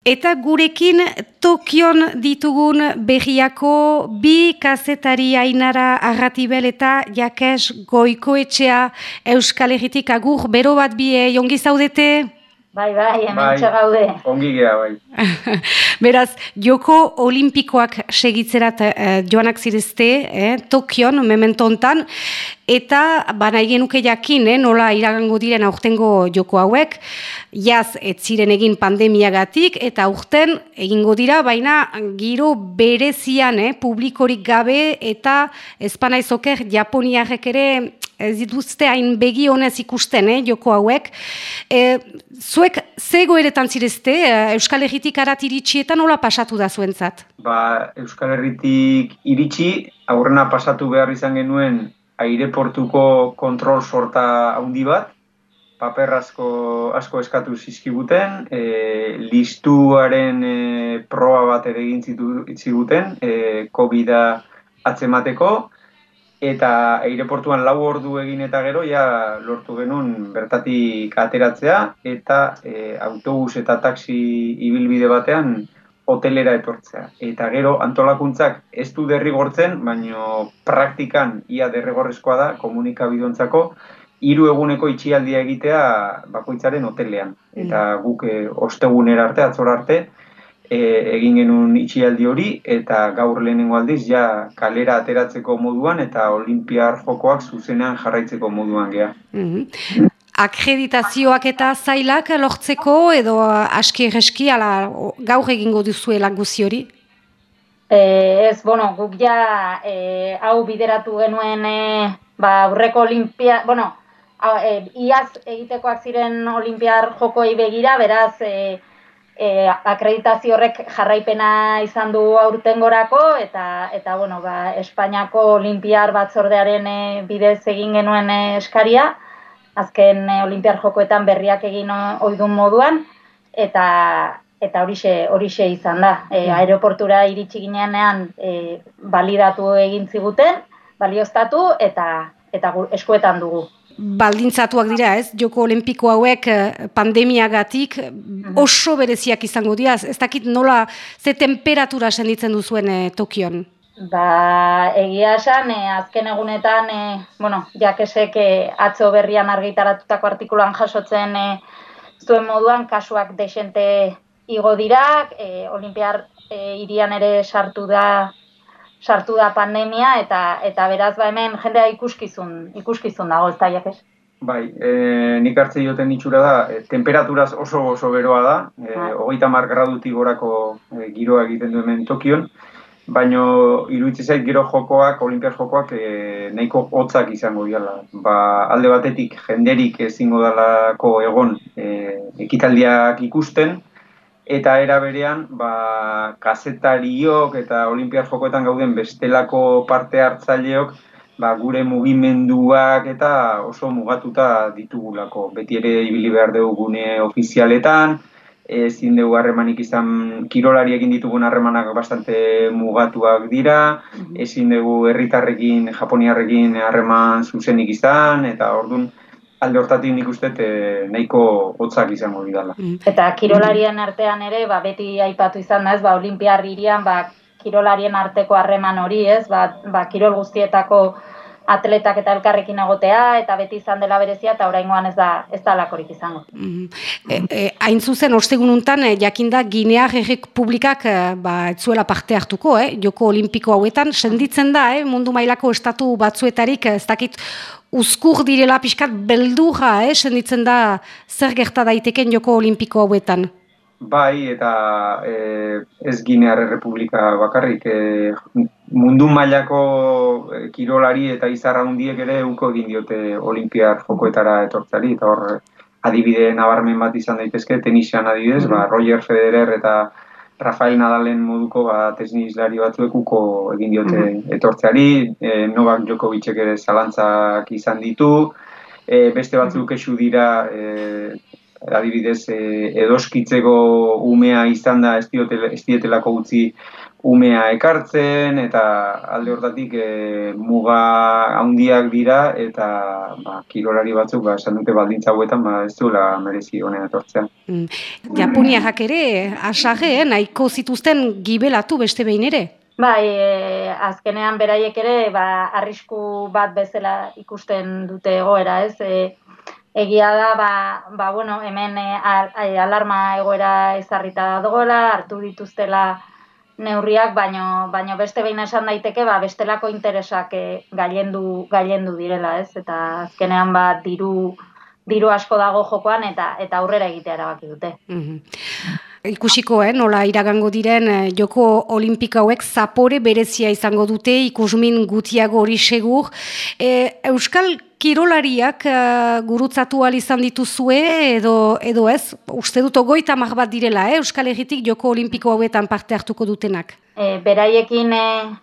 Eta gurekin Tokion ditugun berriako bi kazetari ainara arratibel eta jakes goikoetxea Euskal Herritik agur bero bat bi jongi zaudete? Bai, bai, hemen bai, gaude. Ongi gea, bai. Beraz, joko olimpikoak segitzerat eh, joanak zirezte, eh, Tokion, memento hontan, eta bana genuke jakin, eh, nola iragango diren aurtengo joko hauek, jaz, ez ziren egin pandemiagatik, eta aurten egingo dira, baina giro berezian, eh, publikorik gabe, eta ezpanaizoker Japoniarek ere ez dituzte hain begi honez ikusten, eh, joko hauek. E, zuek zego eretan zirezte, eh, Euskal Herritik arat iritsi eta nola pasatu da zuentzat? Ba, Euskal Herritik iritsi, aurrena pasatu behar izan genuen aireportuko kontrol sorta handi bat, paper asko, asko eskatu zizkibuten, e, listuaren e, proba bat ere egin ziguten, e, COVID-a atzemateko, eta aireportuan lau ordu egin eta gero ja lortu genuen bertatik ateratzea eta e, autobus eta taxi ibilbide batean hotelera etortzea. Eta gero antolakuntzak ez du derrigortzen, baino praktikan ia derrigorrezkoa da komunikabidontzako hiru eguneko itxialdia egitea bakoitzaren hotelean. Eta guk e, ostegunera arte, atzor arte, e, egin genuen itxialdi hori eta gaur lehenengo aldiz ja kalera ateratzeko moduan eta olimpiar jokoak zuzenean jarraitzeko moduan gea. Mm Akreditazioak eta zailak lortzeko edo aski egeski ala gaur egingo duzuela guzi hori? E, ez, bueno, guk ja e, hau bideratu genuen e, ba, aurreko olimpia, bueno, e, iaz egitekoak ziren olimpiar jokoei begira, beraz, e, e, akreditazio horrek jarraipena izan du aurtengorako eta eta bueno, ba, Espainiako Olimpiar batzordearen e, bidez egin genuen e, eskaria, azken e, Olimpiar jokoetan berriak egin oidun moduan eta eta horixe horixe izan da. E, mm. aeroportura iritsi ginenean e, balidatu egin ziguten, balioztatu eta eta eskuetan dugu baldintzatuak dira, ez? Joko olimpiko hauek eh, pandemiagatik mhm. oso bereziak izango dira. Ez dakit nola ze temperatura senditzen duzuen e, Tokion? Ba, egia esan, e, azken egunetan, e, bueno, jakesek e, atzo berrian argitaratutako artikulan jasotzen e, zuen moduan, kasuak desente igo dira, e, olimpiar e, irian ere sartu da sartu da pandemia eta eta beraz ba hemen jendea ikuskizun ikuskizun dago ez ez Bai, e, nik hartze joten itxura da, e, temperaturaz oso oso beroa da, e, hogeita mar gradutik gorako e, giroa egiten du hemen Tokion, baino iruditzen zait gero jokoak, olimpiar jokoak e, nahiko hotzak izango diala. Ba, alde batetik jenderik ezingo dalako egon e, ekitaldiak ikusten, eta era berean ba, kazetariok eta olimpiar jokoetan gauden bestelako parte hartzaileok ba, gure mugimenduak eta oso mugatuta ditugulako. Beti ere ibili behar dugu gune ofizialetan, ezin dugu harremanik izan kirolari egin ditugun harremanak bastante mugatuak dira, ezin dugu herritarrekin, japoniarrekin harreman zuzenik izan, eta orduan, alde hortatik nik uste e, nahiko hotzak izango didala. Mm. Eta kirolarien artean ere, ba, beti aipatu izan da ez, ba, olimpiar irian, ba, kirolarien arteko harreman hori ez, ba, ba, kirol guztietako atletak eta elkarrekin egotea eta beti izan dela berezia eta oraingoan ez da ez da lakorik izango. Mm hain zuzen ostegun hontan e, jakinda Ginea Republikak e, ba etzuela parte hartuko, eh, Joko Olimpiko hauetan senditzen da, eh, mundu mailako estatu batzuetarik ez dakit uzkur direla pixkat beldurra, eh, senditzen da zer gerta daiteken Joko Olimpiko hauetan. Bai, eta e, ez Ginear Republika bakarrik, e, mundu mailako e, kirolari eta izarra hundiek ere uko egin diote olimpiar jokoetara etortzari, eta hor adibide nabarmen bat izan daitezke, tenisian adibidez, ba, Roger Federer eta Rafael Nadalen moduko ba, tesnizlari batzuek uko egin diote mm etortzeari, e, Novak Djokovicek ere zalantzak izan ditu, e, beste batzuk esu dira e, adibidez e, edoskitzeko umea izan da ez dietelako utzi umea ekartzen eta alde hortatik e, muga handiak dira eta ba, kirolari batzuk ba, esan dute baldintza hauetan ba, ez duela merezi honen etortzea. Mm. Japoniak ere, asage, eh, nahiko zituzten gibelatu beste behin ere? Bai, e, azkenean beraiek ere, ba, arrisku bat bezala ikusten dute egoera, ez? E, egia da, ba, ba bueno, hemen e, alarma egoera ezarrita dagoela, hartu dituztela neurriak, baino, baino beste behin esan daiteke, ba, bestelako interesak e, gailendu, gailendu direla, ez? Eta azkenean ba, diru, diru asko dago jokoan eta eta aurrera egitea erabaki dute. Mm Ikusiko, eh, nola iragango diren eh, joko olimpika hauek zapore berezia izango dute, ikusmin gutiago hori segur. E, Euskal kirolariak uh, gurutzatu izan dituzue edo, edo ez? Uste dut ogoita bat direla, eh? Euskal Herritik joko olimpiko hauetan parte hartuko dutenak. E, beraiekin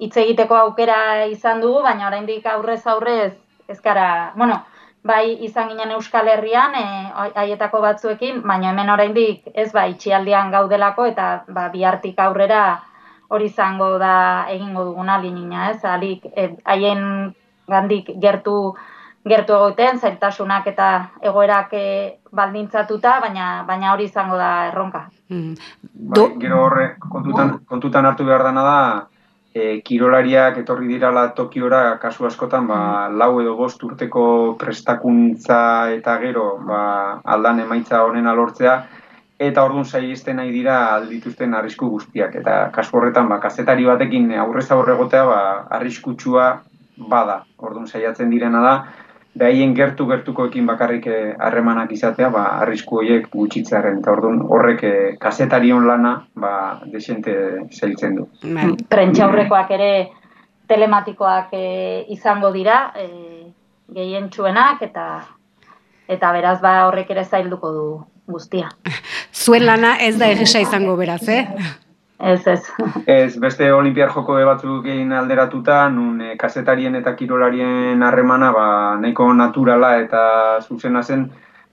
hitz egiteko aukera izan dugu, baina oraindik aurrez aurrez ez gara, bueno, bai izan ginen Euskal Herrian, e, haietako batzuekin, baina hemen oraindik ez bai itxialdian gaudelako eta ba, bihartik aurrera hori izango da egingo duguna linina, ez? Alik e, haien gandik gertu gertu egoten, zailtasunak eta egoerak e, baldintzatuta, baina baina hori izango da erronka. Mm. Bai, gero horre, kontutan, kontutan hartu behar dana da, e, kirolariak etorri dirala Tokiora kasu askotan ba, lau edo bost urteko prestakuntza eta gero ba, aldan emaitza honen alortzea eta ordun saiesten nahi dira aldituzten arrisku guztiak. Eta kasu horretan ba, kazetari batekin aurrez aurre egotea ba, arriskutsua bada. Ordun saiatzen direna da behaien gertu gertukoekin bakarrik eh, harremanak izatea, ba, arrisku horiek gutxitzearen, eta orduan horrek e, kasetarion lana, ba, desente zailtzen du. Bai. Prentxa aurrekoak ere telematikoak e, izango dira, e, gehien txuenak, eta, eta beraz ba horrek ere zailduko du guztia. Zuen lana ez da egisa izango beraz, eh? Ez, ez. Ez, beste olimpiar joko batzuk egin alderatuta, nun e, kasetarien eta kirolarien harremana ba, nahiko naturala eta zuzena zen,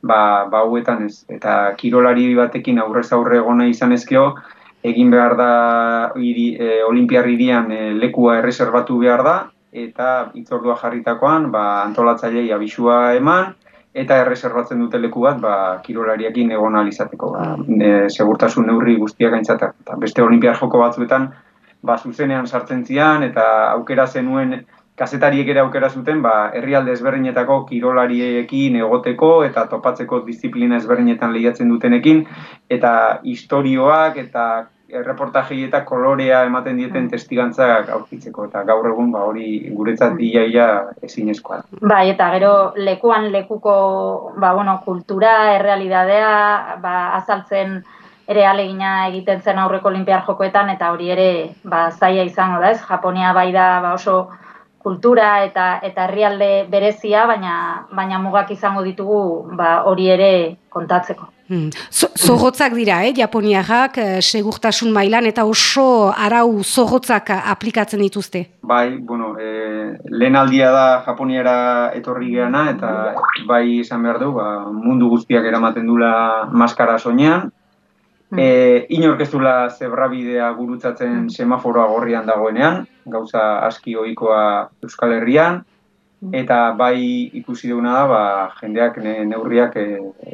ba, ba huetan ez. Eta kirolari batekin aurrez aurre egona izan ezkeo, egin behar da iri, e, olimpiar irian e, lekua erreserbatu behar da, eta itzordua jarritakoan, ba, antolatzailei abisua eman, eta erreserbatzen dute leku bat, ba, kirolariakin egon alizateko, ba, e, segurtasun neurri guztiak gaintzatak. Eta beste olimpiar joko batzuetan, ba, zuzenean sartzen zian, eta aukera zenuen, kazetariek ere aukera zuten, ba, herrialde ezberdinetako kirolariekin egoteko, eta topatzeko disiplina ezberdinetan lehiatzen dutenekin, eta historioak, eta erreportajei eta kolorea ematen dieten mm. testigantzak aurkitzeko eta gaur egun ba hori guretzat mm. diaia ezinezkoa. Bai, eta gero lekuan lekuko ba, bueno, kultura, errealidadea ba, azaltzen ere alegina egiten zen aurreko olimpiar jokoetan eta hori ere ba, zaila izango da ez, Japonia bai da ba, oso kultura eta eta herrialde berezia, baina baina mugak izango ditugu ba, hori ere kontatzeko. Hmm. Zogotzak dira, eh, Japoniarrak, eh, segurtasun mailan eta oso arau zogotzak aplikatzen dituzte. Bai, bueno, eh, lehen aldia da Japoniara etorri geana eta bai izan behar du, ba, mundu guztiak eramaten dula maskara soinean. Hmm. Eh, inorkezula zebrabidea gurutzatzen hmm. semaforoa gorrian dagoenean, gauza aski ohikoa Euskal Herrian eta bai ikusi duguna da ba, jendeak neurriak e,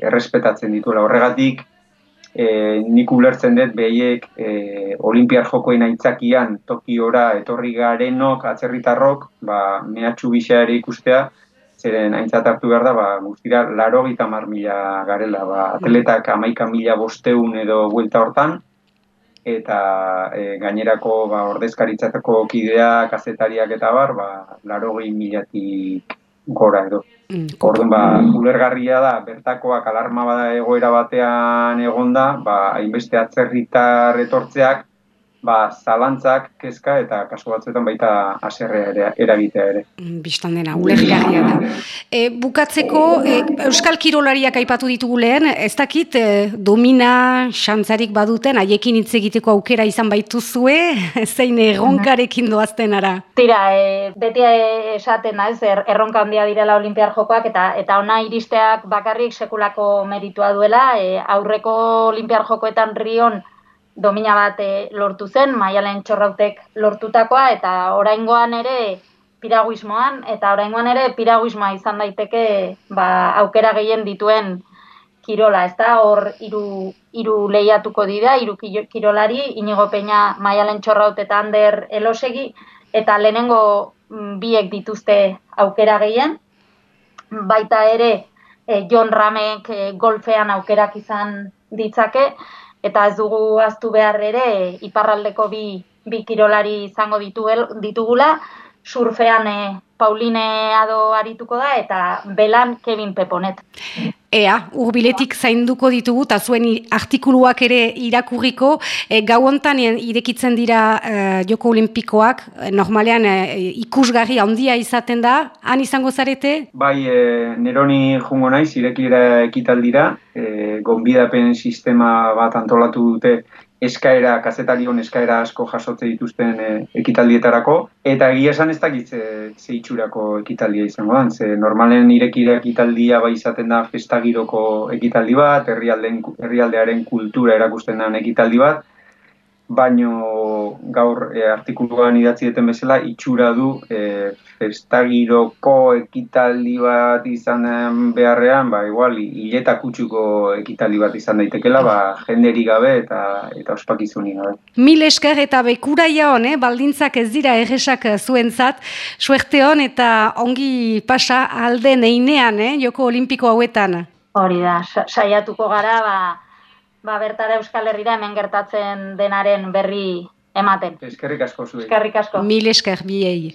errespetatzen dituela. Horregatik e, nik ulertzen dut behiek e, olimpiar jokoen aitzakian Tokiora etorri garenok atzerritarrok ba, mehatxu bisa ere ikustea zeren aintzat hartu behar da, ba, guztira, laro gita mila garela, ba, atletak amaika mila bosteun edo buelta hortan, eta e, gainerako ba, ordezkaritzatako kidea, kazetariak eta bar, ba, laro milatik gora edo. Mm, Orduan, ba, ulergarria da, bertakoak alarma bada egoera batean egonda, ba, hainbeste atzerritar etortzeak, ba, zalantzak, kezka eta kasu batzuetan baita aserrea eragitea ere. Mm, bistan dena, ulegiagia da. E, bukatzeko, e, Euskal Kirolariak aipatu ditugu lehen, ez dakit, e, domina, xantzarik baduten, haiekin hitz egiteko aukera izan baituzue, zein erronkarekin doazten ara? Tira, e, beti esaten ez, er, erronka handia direla olimpiar jokoak, eta eta ona iristeak bakarrik sekulako meritua duela, e, aurreko olimpiar jokoetan rion, domina bat e, lortu zen, maialen txorrautek lortutakoa, eta oraingoan ere piraguismoan, eta oraingoan ere piraguismoa izan daiteke ba, aukera gehien dituen kirola, ez da, hor hiru hiru lehiatuko dira, hiru kirolari, inigo peina maialen txorraut eta ander elosegi, eta lehenengo mm, biek dituzte aukera gehien, baita ere e, John Ramek e, golfean aukerak izan ditzake, eta ez dugu aztu behar ere iparraldeko bi, bi kirolari izango ditugula, surfean e, Pauline Ado arituko da eta belan Kevin Peponet. Ea, urbiletik zainduko ditugu, eta zuen artikuluak ere irakurriko, e, gau hontan irekitzen dira e, Joko Olimpikoak, e, normalean e, ikusgarri handia izaten da, han izango zarete? Bai, e, neroni jungo naiz, irekira ekitaldira, e, gonbidapen sistema bat antolatu dute eskaera, kazetarion eskaera asko jasotze dituzten e, ekitaldietarako, eta egia esan ez dakit ze, ze itxurako ekitaldia izango da, ze normalen irekira ekitaldia bai izaten da festagiroko ekitaldi bat, herrialdearen kultura erakusten den ekitaldi bat, baino gaur e, artikuluan idatzi duten bezala itxura du e, festagiroko ekitaldi bat izan beharrean, ba igual hileta kutsuko ekitaldi bat izan daitekela, ba jenderi gabe eta eta ospakizunik gabe. Mil esker eta bekuraia hon, eh? baldintzak ez dira erresak zuentzat, suerte hon eta ongi pasa alden einean, eh? joko olimpiko hauetan. Hori da, saiatuko gara, ba, ba, bertara Euskal Herrira hemen gertatzen denaren berri ematen. Eskerrik asko zuei. Eskerrik asko. Mil esker biei.